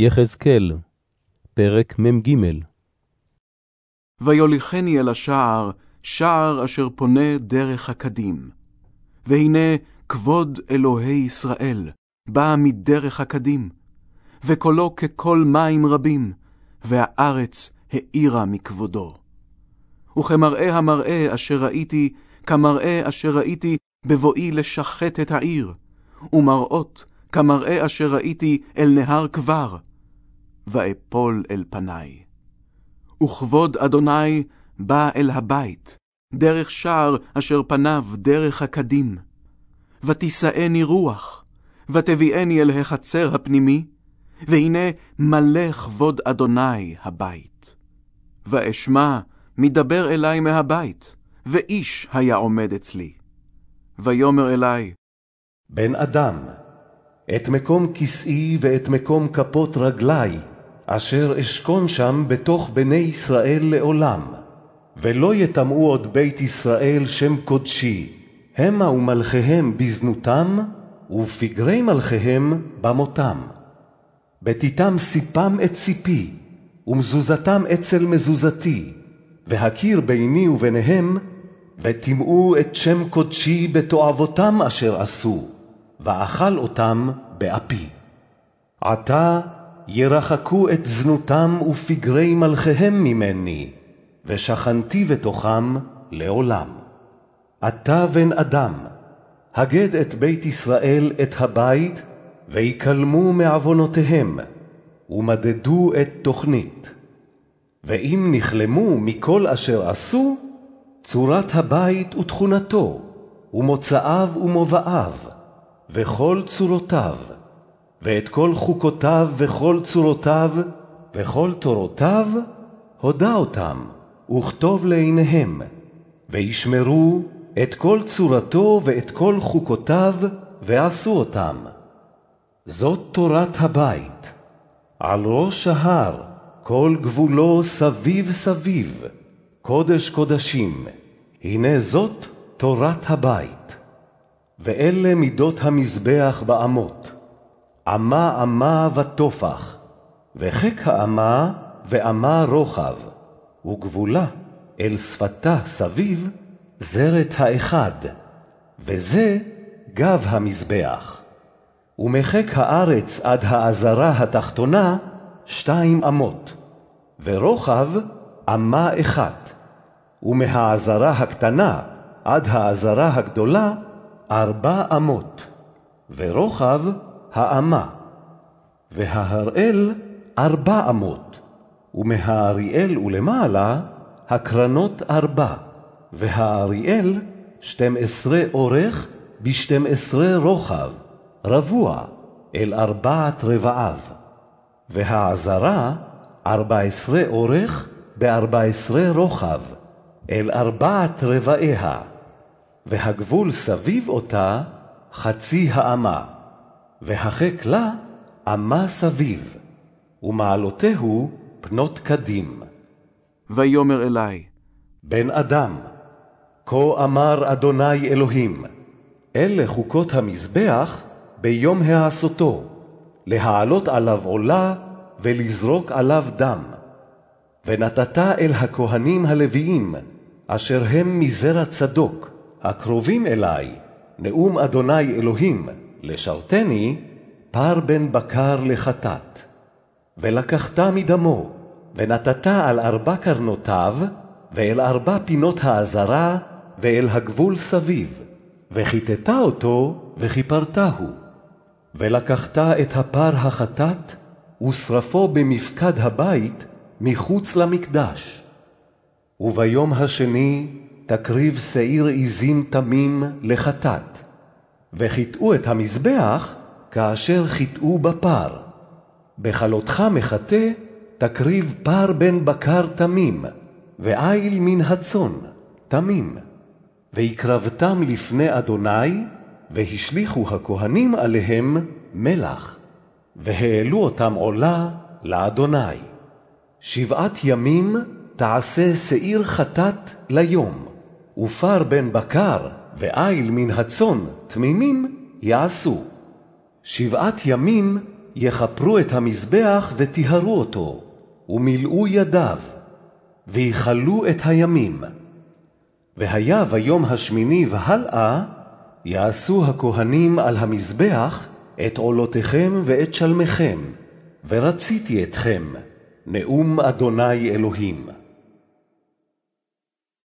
יחזקאל, פרק מ"ג ויוליכני אל השער, שער אשר פונה דרך הקדים. והנה כבוד אלוהי ישראל בא מדרך הקדים, וקולו כקול מים רבים, והארץ האירה מכבודו. וכמראה המראה אשר ראיתי, כמראה אשר ראיתי בבואי לשחט את העיר, ומראות כמראה אשר ראיתי אל נהר כבר, ואפול אל פניי. וכבוד אדוני בא אל הבית, דרך שער אשר פניו דרך הקדים. ותישאני רוח, ותביאני אל החצר הפנימי, והנה מלא כבוד אדוני הבית. ואשמע מדבר אלי מהבית, ואיש היה עומד אצלי. ויאמר אלי, בן אדם, את מקום כסאי ואת מקום כפות רגלי, אשר אשכון שם בתוך בני ישראל לעולם, ולא יטמאו עוד בית ישראל שם קודשי, המה ומלכיהם בזנותם, ופגרי מלכיהם במותם. בתיתם סיפם את סיפי, ומזוזתם אצל מזוזתי, והכיר ביני וביניהם, וטימאו את שם קודשי בתועבותם אשר עשו, ואכל אותם באפי. עתה ירחקו את זנותם ופגרי מלכיהם ממני, ושכנתי בתוכם לעולם. אתה בן אדם, הגד את בית ישראל את הבית, ויקלמו מעוונותיהם, ומדדו את תוכנית. ואם נכלמו מכל אשר עשו, צורת הבית ותכונתו, ומוצאיו ומובאיו, וכל צורותיו, ואת כל חוקותיו וכל צורותיו, וכל תורותיו, הודע אותם, וכתוב לעיניהם, וישמרו את כל צורתו ואת כל חוקותיו, ועשו אותם. זאת תורת הבית. על ראש ההר, כל גבולו סביב סביב, קודש קודשים, הנה זאת תורת הבית. ואלה מידות המזבח באמות, אמה אמה ותופח, וחק האמה ואמה רוחב, וגבולה אל שפתה סביב זרת האחד, וזה גב המזבח. ומחק הארץ עד העזרה התחתונה שתיים אמות, ורוחב אמה אחת, ומהעזרה הקטנה עד העזרה הגדולה ארבע אמות, ורוחב האמה, וההראל ארבע אמות, ומהאריאל ולמעלה הקרנות ארבע, והאריאל שתים עשרה אורך בשתים עשרה רוחב, רבוע, אל ארבעת רבעיו, והעזרה ארבע עשרה אורך בארבע עשרה רוחב, אל ארבעת רבעיה, והגבול סביב אותה חצי האמה. והחק לה אמה סביב, ומעלותיהו פנות קדים. ויאמר אלי, בן אדם, כה אמר אדוני אלוהים, אלה חוקות המזבח ביום העשותו, להעלות עליו עולה ולזרוק עליו דם. ונתת אל הכהנים הלוויים, אשר הם מזרע צדוק, הקרובים אלי, נאום אדוני אלוהים, לשרתני, פר בן בקר לחטאת. ולקחת מדמו, ונתת על ארבע קרנותיו, ואל ארבע פינות העזרה, ואל הגבול סביב, וכיתת אותו, וכיפרתהו. ולקחת את הפר החטאת, ושרפו במפקד הבית, מחוץ למקדש. וביום השני תקריב שעיר עזים תמים לחטאת. וחיטאו את המזבח כאשר חיטאו בפר. בחלותך מחטא תקריב פר בן בקר תמים, ואיל מן הצאן תמים. והקרבתם לפני אדוני, והשליכו הכהנים עליהם מלח, והעלו אותם עולה לאדוני. שבעת ימים תעשה שעיר חטאת ליום, ופר בן בקר ואיל מן הצאן תמימים יעשו. שבעת ימים יכפרו את המזבח וטיהרו אותו, ומילאו ידיו, ויכלו את הימים. והיה ביום השמיני והלאה, יעשו הכהנים על המזבח את עולותיכם ואת שלמיכם, ורציתי אתכם, נאום אדוני אלוהים.